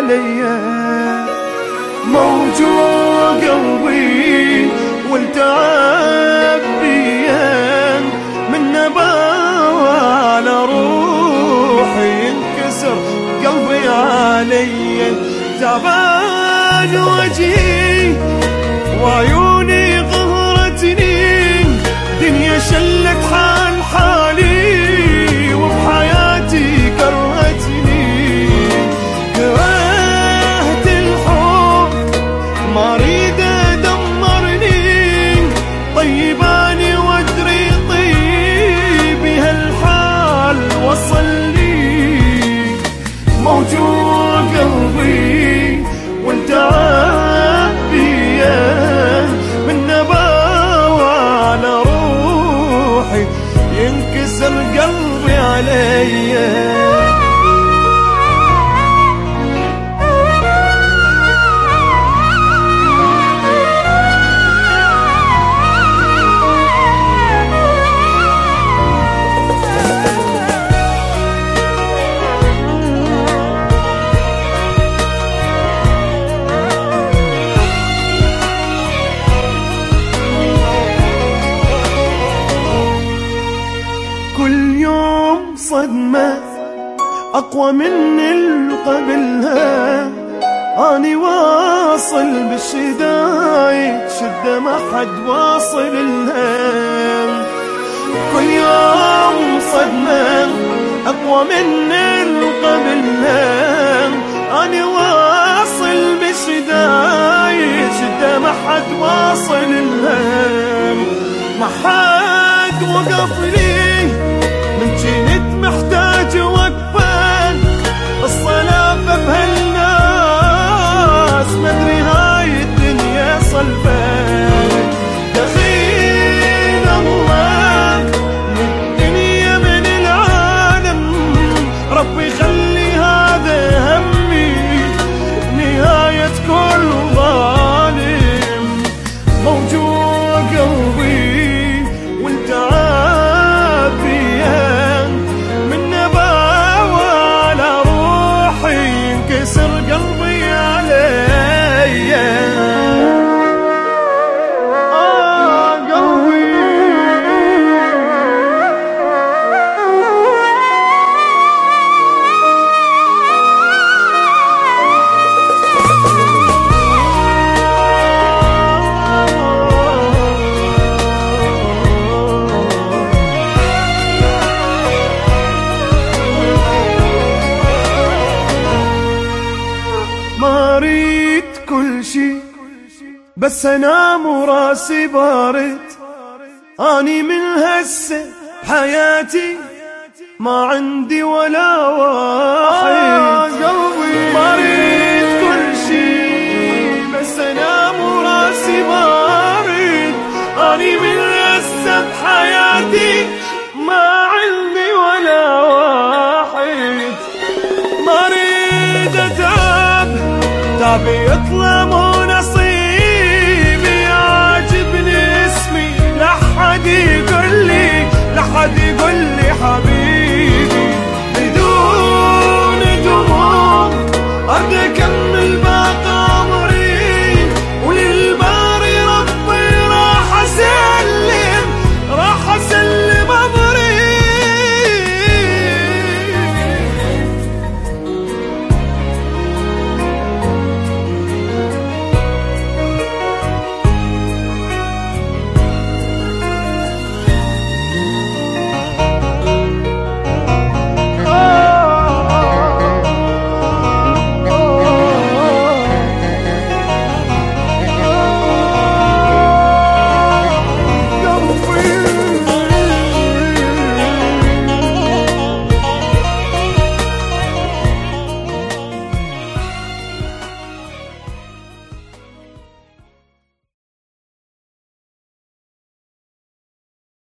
عليا موجوع قلبي والتعب بيا من نباوى على روحي ينكسر. قلبي عليا تعبان وجهي وعيوني ينكسر قلبي عليّ. أقوى من قبلها. أني واصل بالشدايد شدة ما حد واصل لها. كل يوم صدمة أقوى من قبلها. أني واصل بالشدايد شدة ما حد واصل لها. ما حد وقف لي بس انام وراسي بارد. أني من هسه حياتي ما عندي ولا واحد. قلبي ما اريد كل شي بس انام وراسي بارد. أني من هسه بحياتي ما عندي ولا واحد. ما اريد أتعب تعبي I'll